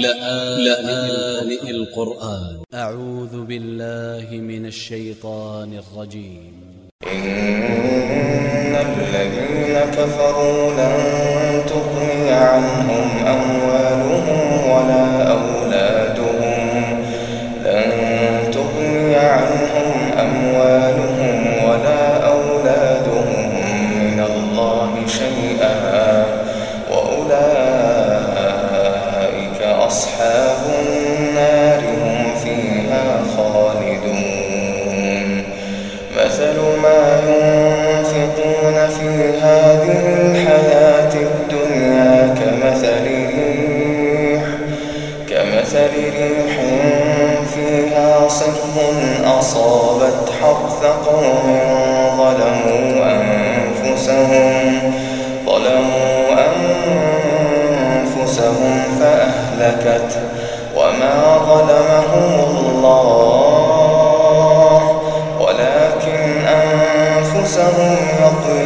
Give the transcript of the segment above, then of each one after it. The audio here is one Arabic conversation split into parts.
لآن القرآن. أ ع و ذ ب ا ل ل ه من ا ل ش ي ط ا ن ا ل ج ي م إن الذين كفروا لن تغني عنهم أموالهم ولا وأولئك أصحاب النار هم فيها خالدون. مثل ما ينفقون في هذه الحياة الدنيا كمثل ريح كمثل ريح فيها صر أصابت حرث قوم ظلموا أنفسهم ظلموا أنفسهم فأهلكت وما ظلمهم الله. ولكن أنفسهم يظلمون.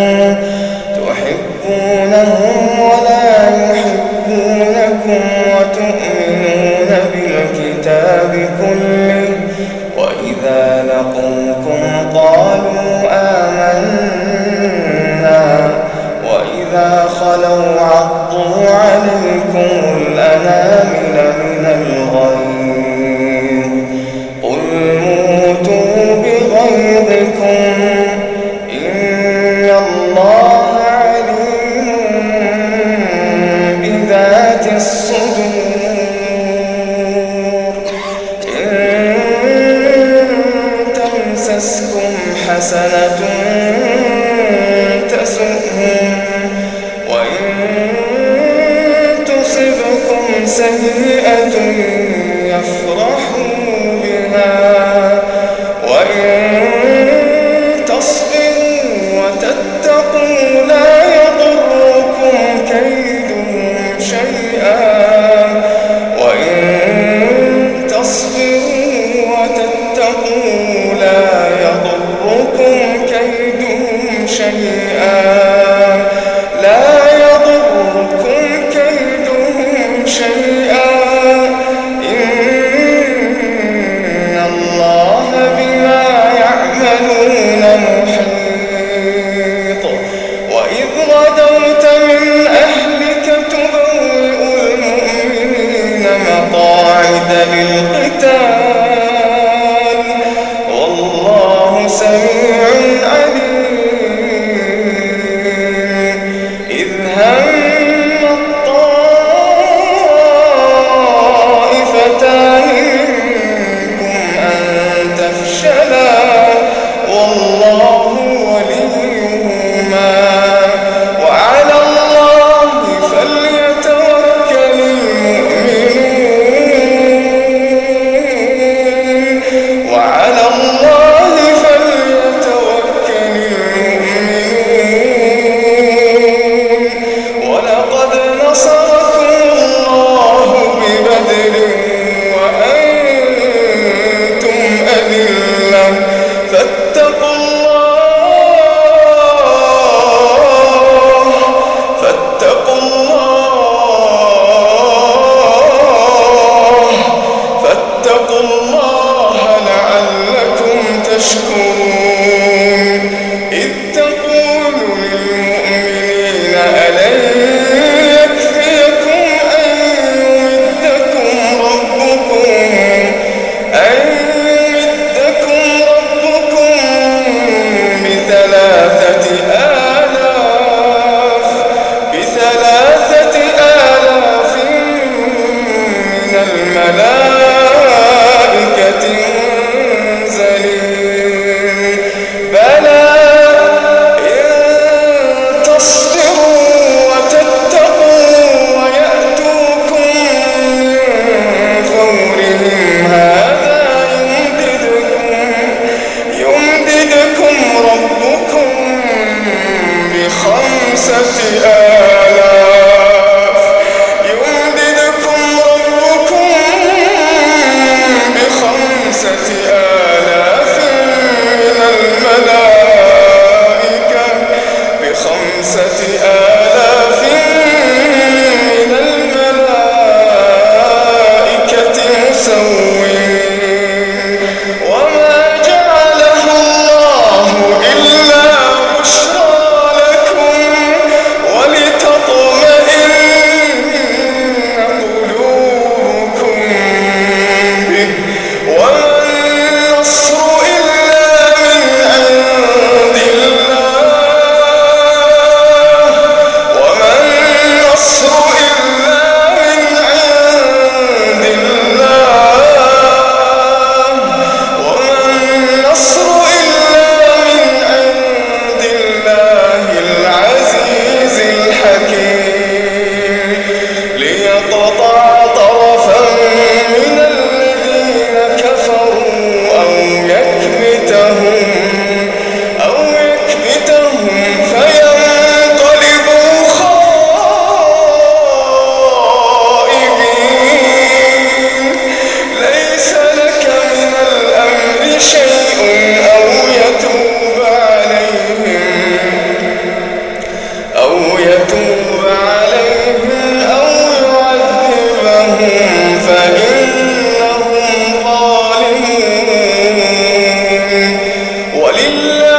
حسنة تسؤهم وإن تصبكم سيئة يفرحوا Senhor. إلا